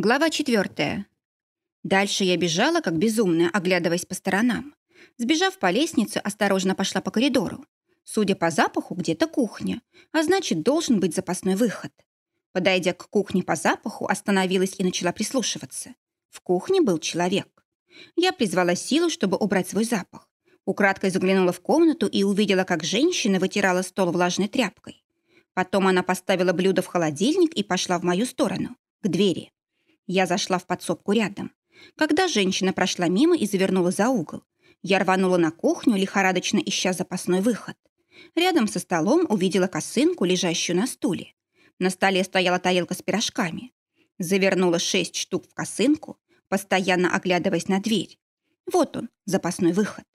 Глава четвертая. Дальше я бежала, как безумная, оглядываясь по сторонам. Сбежав по лестнице, осторожно пошла по коридору. Судя по запаху, где-то кухня, а значит, должен быть запасной выход. Подойдя к кухне по запаху, остановилась и начала прислушиваться. В кухне был человек. Я призвала силу, чтобы убрать свой запах. Украдкой заглянула в комнату и увидела, как женщина вытирала стол влажной тряпкой. Потом она поставила блюдо в холодильник и пошла в мою сторону, к двери. Я зашла в подсобку рядом. Когда женщина прошла мимо и завернула за угол, я рванула на кухню, лихорадочно ища запасной выход. Рядом со столом увидела косынку, лежащую на стуле. На столе стояла тарелка с пирожками. Завернула шесть штук в косынку, постоянно оглядываясь на дверь. Вот он, запасной выход.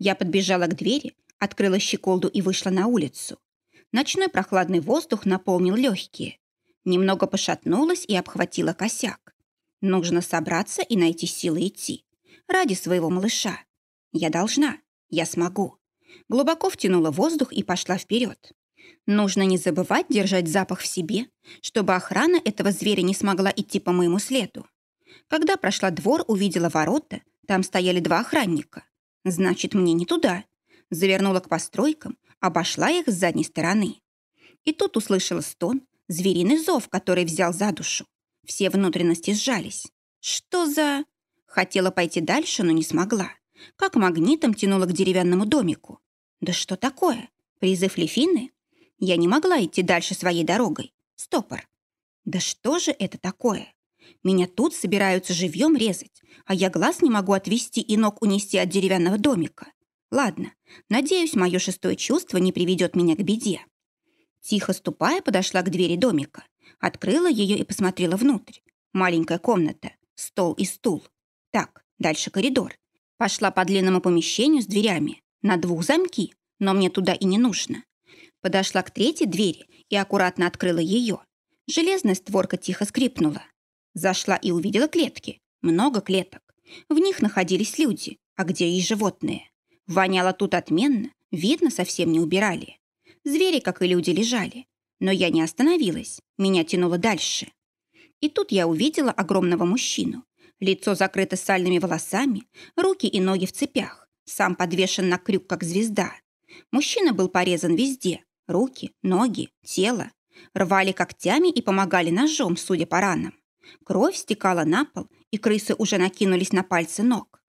Я подбежала к двери, открыла щеколду и вышла на улицу. Ночной прохладный воздух наполнил легкие. Немного пошатнулась и обхватила косяк. Нужно собраться и найти силы идти. Ради своего малыша. Я должна. Я смогу. Глубоко втянула воздух и пошла вперед. Нужно не забывать держать запах в себе, чтобы охрана этого зверя не смогла идти по моему следу. Когда прошла двор, увидела ворота, там стояли два охранника. Значит, мне не туда. Завернула к постройкам, обошла их с задней стороны. И тут услышала стон, звериный зов, который взял за душу. Все внутренности сжались. Что за... Хотела пойти дальше, но не смогла. Как магнитом тянула к деревянному домику. Да что такое? Призыв Лефины? Я не могла идти дальше своей дорогой. Стопор. Да что же это такое? Меня тут собираются живьем резать, а я глаз не могу отвести и ног унести от деревянного домика. Ладно, надеюсь, мое шестое чувство не приведет меня к беде. Тихо ступая, подошла к двери домика. Открыла ее и посмотрела внутрь. Маленькая комната, стол и стул. Так, дальше коридор. Пошла по длинному помещению с дверями. На двух замки, но мне туда и не нужно. Подошла к третьей двери и аккуратно открыла ее. Железная створка тихо скрипнула. Зашла и увидела клетки. Много клеток. В них находились люди, а где и животные. Воняло тут отменно, видно, совсем не убирали. Звери, как и люди, лежали. Но я не остановилась, меня тянуло дальше. И тут я увидела огромного мужчину. Лицо закрыто сальными волосами, руки и ноги в цепях, сам подвешен на крюк, как звезда. Мужчина был порезан везде. Руки, ноги, тело. Рвали когтями и помогали ножом, судя по ранам. Кровь стекала на пол, и крысы уже накинулись на пальцы ног.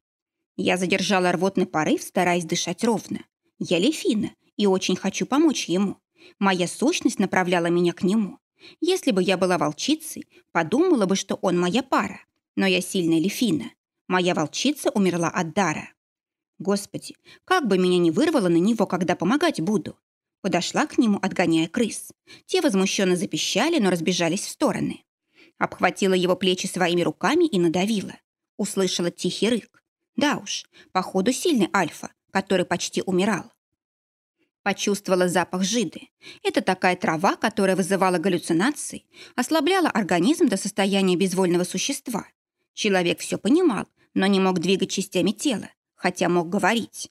Я задержала рвотный порыв, стараясь дышать ровно. Я Лефина и очень хочу помочь ему. Моя сущность направляла меня к нему. Если бы я была волчицей, подумала бы, что он моя пара. Но я сильная Лефина. Моя волчица умерла от дара. Господи, как бы меня не вырвало на него, когда помогать буду. Подошла к нему, отгоняя крыс. Те возмущенно запищали, но разбежались в стороны. Обхватила его плечи своими руками и надавила. Услышала тихий рык. Да уж, походу сильный альфа, который почти умирал. Почувствовала запах жиды. Это такая трава, которая вызывала галлюцинации, ослабляла организм до состояния безвольного существа. Человек все понимал, но не мог двигать частями тела, хотя мог говорить.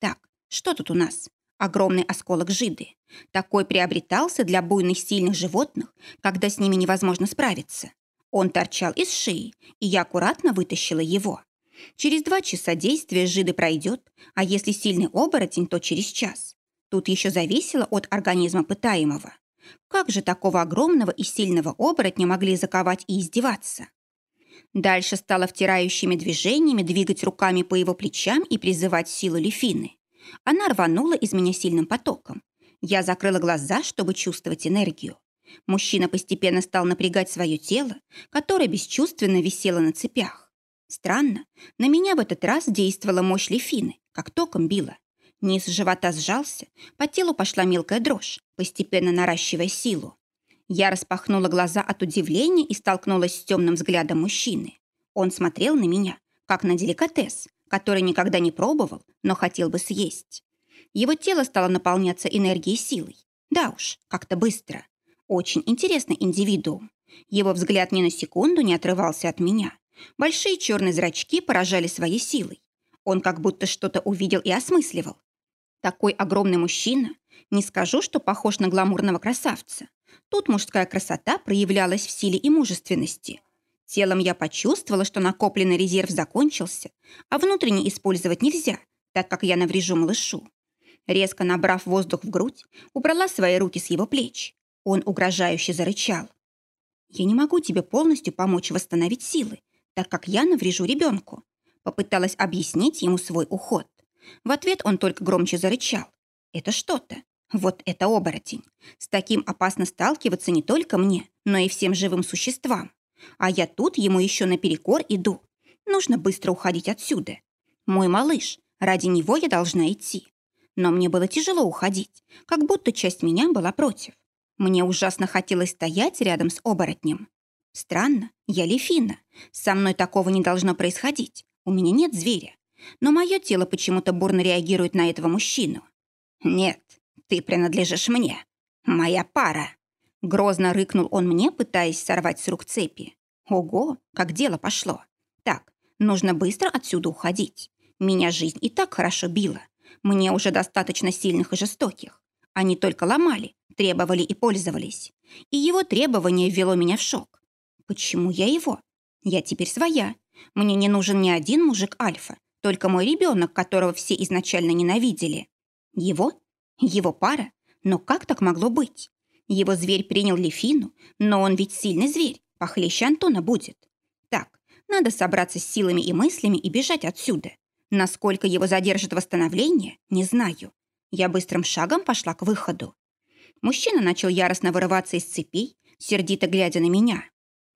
Так, что тут у нас? Огромный осколок жиды. Такой приобретался для буйных сильных животных, когда с ними невозможно справиться. Он торчал из шеи, и я аккуратно вытащила его. Через два часа действия жиды пройдет, а если сильный оборотень, то через час. Тут еще зависело от организма пытаемого. Как же такого огромного и сильного оборотня могли заковать и издеваться? Дальше стала втирающими движениями двигать руками по его плечам и призывать силу Лефины. Она рванула из меня сильным потоком. Я закрыла глаза, чтобы чувствовать энергию. Мужчина постепенно стал напрягать свое тело, которое бесчувственно висело на цепях. Странно, на меня в этот раз действовала мощь Лефины, как током била. Низ живота сжался, по телу пошла мелкая дрожь, постепенно наращивая силу. Я распахнула глаза от удивления и столкнулась с темным взглядом мужчины. Он смотрел на меня, как на деликатес, который никогда не пробовал, но хотел бы съесть. Его тело стало наполняться энергией и силой. Да уж, как-то быстро. Очень интересный индивидуум. Его взгляд ни на секунду не отрывался от меня. Большие черные зрачки поражали своей силой. Он как будто что-то увидел и осмысливал. Такой огромный мужчина, не скажу, что похож на гламурного красавца. Тут мужская красота проявлялась в силе и мужественности. Телом я почувствовала, что накопленный резерв закончился, а внутренне использовать нельзя, так как я наврежу малышу. Резко набрав воздух в грудь, убрала свои руки с его плеч. Он угрожающе зарычал. «Я не могу тебе полностью помочь восстановить силы, так как я наврежу ребенку», попыталась объяснить ему свой уход. В ответ он только громче зарычал. «Это что-то. Вот это оборотень. С таким опасно сталкиваться не только мне, но и всем живым существам. А я тут ему еще наперекор иду. Нужно быстро уходить отсюда. Мой малыш, ради него я должна идти. Но мне было тяжело уходить, как будто часть меня была против. Мне ужасно хотелось стоять рядом с оборотнем. Странно, я Лефина. Со мной такого не должно происходить. У меня нет зверя. Но мое тело почему-то бурно реагирует на этого мужчину. «Нет, ты принадлежишь мне. Моя пара». Грозно рыкнул он мне, пытаясь сорвать с рук цепи. Ого, как дело пошло. Так, нужно быстро отсюда уходить. Меня жизнь и так хорошо била. Мне уже достаточно сильных и жестоких. Они только ломали, требовали и пользовались. И его требование ввело меня в шок. Почему я его? Я теперь своя. Мне не нужен ни один мужик Альфа, только мой ребенок, которого все изначально ненавидели. Его? Его пара? Но как так могло быть? Его зверь принял Лефину, но он ведь сильный зверь, похлеще Антона будет. Так, надо собраться с силами и мыслями и бежать отсюда. Насколько его задержит восстановление, не знаю. Я быстрым шагом пошла к выходу. Мужчина начал яростно вырываться из цепей, сердито глядя на меня.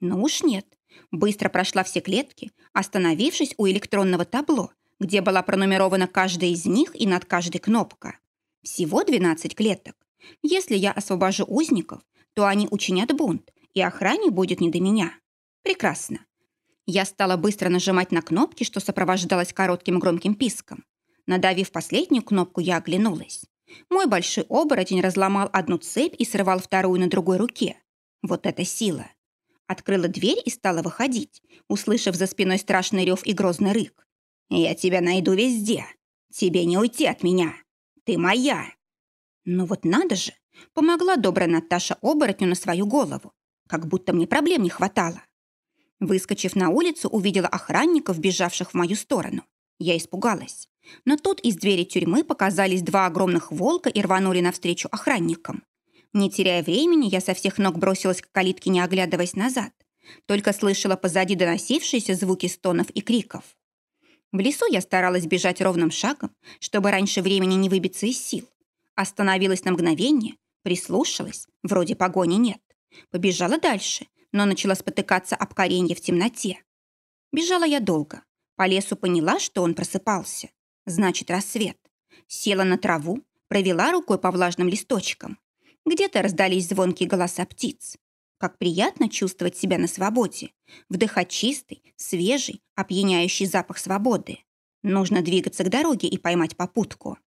Но уж нет. Быстро прошла все клетки, остановившись у электронного табло, где была пронумерована каждая из них и над каждой кнопка. Всего 12 клеток. Если я освобожу узников, то они учинят бунт, и охране будет не до меня. Прекрасно. Я стала быстро нажимать на кнопки, что сопровождалось коротким громким писком. Надавив последнюю кнопку, я оглянулась. Мой большой оборотень разломал одну цепь и срывал вторую на другой руке. Вот это сила. Открыла дверь и стала выходить, услышав за спиной страшный рев и грозный рык. «Я тебя найду везде. Тебе не уйти от меня. Ты моя!» Ну вот надо же, помогла добрая Наташа оборотню на свою голову. Как будто мне проблем не хватало. Выскочив на улицу, увидела охранников, бежавших в мою сторону. Я испугалась. Но тут из двери тюрьмы показались два огромных волка и рванули навстречу охранникам. Не теряя времени, я со всех ног бросилась к калитке, не оглядываясь назад. Только слышала позади доносившиеся звуки стонов и криков. В лесу я старалась бежать ровным шагом, чтобы раньше времени не выбиться из сил. Остановилась на мгновение, прислушалась, вроде погони нет. Побежала дальше, но начала спотыкаться об коренье в темноте. Бежала я долго. По лесу поняла, что он просыпался. Значит, рассвет. Села на траву, провела рукой по влажным листочкам. Где-то раздались звонкие голоса птиц. Как приятно чувствовать себя на свободе, вдыхать чистый, свежий, опьяняющий запах свободы. Нужно двигаться к дороге и поймать попутку.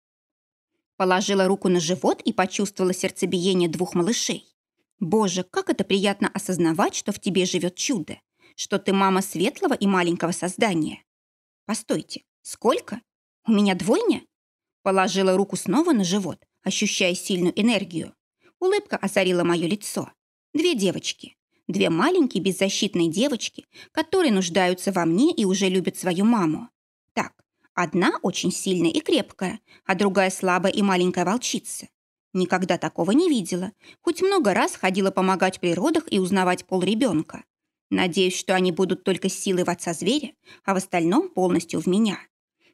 Положила руку на живот и почувствовала сердцебиение двух малышей. Боже, как это приятно осознавать, что в тебе живет чудо, что ты мама светлого и маленького создания. Постойте, сколько? У меня двойня? Положила руку снова на живот, ощущая сильную энергию. Улыбка озарила мое лицо. Две девочки. Две маленькие беззащитные девочки, которые нуждаются во мне и уже любят свою маму. Так, одна очень сильная и крепкая, а другая слабая и маленькая волчица. Никогда такого не видела, хоть много раз ходила помогать при родах и узнавать пол ребенка. Надеюсь, что они будут только силой в отца зверя, а в остальном полностью в меня.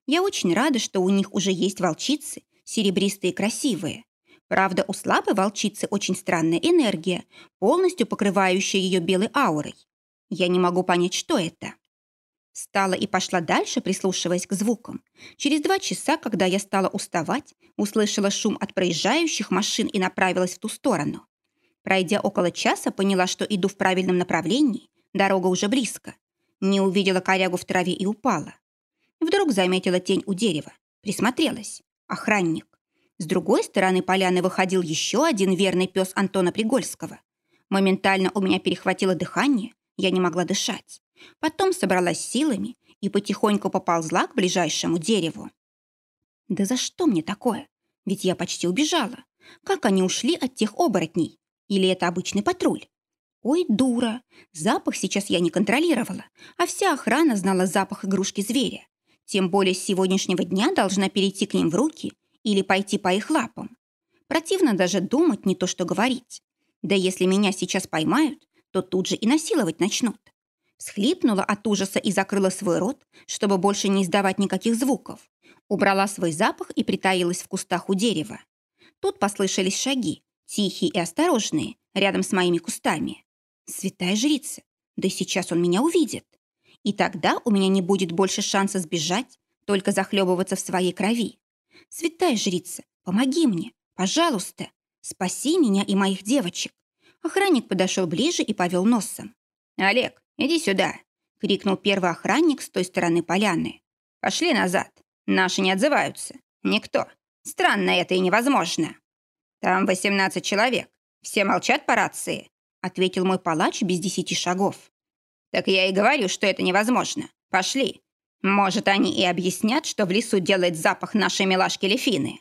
Я очень рада, что у них уже есть волчицы, серебристые и красивые. Правда, у слабой волчицы очень странная энергия, полностью покрывающая ее белой аурой. Я не могу понять, что это. Встала и пошла дальше, прислушиваясь к звукам. Через два часа, когда я стала уставать, услышала шум от проезжающих машин и направилась в ту сторону. Пройдя около часа, поняла, что иду в правильном направлении. Дорога уже близко. Не увидела корягу в траве и упала. Вдруг заметила тень у дерева. Присмотрелась. Охранник. С другой стороны поляны выходил еще один верный пес Антона Пригольского. Моментально у меня перехватило дыхание, я не могла дышать. Потом собралась силами и потихоньку поползла к ближайшему дереву. Да за что мне такое? Ведь я почти убежала. Как они ушли от тех оборотней? Или это обычный патруль? Ой, дура! Запах сейчас я не контролировала, а вся охрана знала запах игрушки зверя. Тем более с сегодняшнего дня должна перейти к ним в руки или пойти по их лапам. Противно даже думать, не то что говорить. Да если меня сейчас поймают, то тут же и насиловать начнут. Схлипнула от ужаса и закрыла свой рот, чтобы больше не издавать никаких звуков. Убрала свой запах и притаилась в кустах у дерева. Тут послышались шаги, тихие и осторожные, рядом с моими кустами. Святая жрица, да сейчас он меня увидит. И тогда у меня не будет больше шанса сбежать, только захлебываться в своей крови. Святая жрица, помоги мне, пожалуйста, спаси меня и моих девочек. Охранник подошел ближе и повел носом. «Олег, иди сюда!» — крикнул первый охранник с той стороны поляны. «Пошли назад. Наши не отзываются. Никто. Странно это и невозможно». «Там 18 человек. Все молчат по рации», — ответил мой палач без десяти шагов. «Так я и говорю, что это невозможно. Пошли. Может, они и объяснят, что в лесу делает запах нашей милашки Лефины».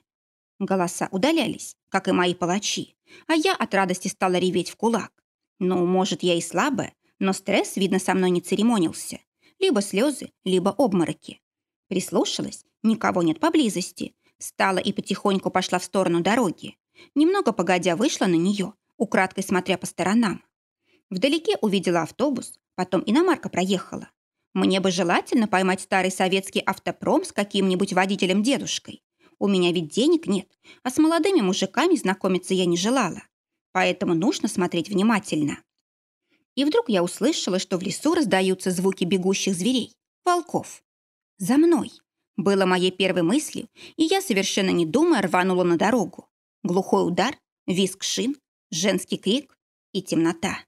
Голоса удалялись, как и мои палачи, а я от радости стала реветь в кулак. Ну, может, я и слабая, но стресс, видно, со мной не церемонился. Либо слезы, либо обмороки. Прислушалась, никого нет поблизости. Встала и потихоньку пошла в сторону дороги. Немного погодя вышла на нее, украдкой смотря по сторонам. Вдалеке увидела автобус, потом иномарка проехала. Мне бы желательно поймать старый советский автопром с каким-нибудь водителем-дедушкой. У меня ведь денег нет, а с молодыми мужиками знакомиться я не желала. Поэтому нужно смотреть внимательно. И вдруг я услышала, что в лесу раздаются звуки бегущих зверей, волков. За мной. Было моей первой мыслью, и я, совершенно не думая, рванула на дорогу. Глухой удар, визг шин, женский крик и темнота.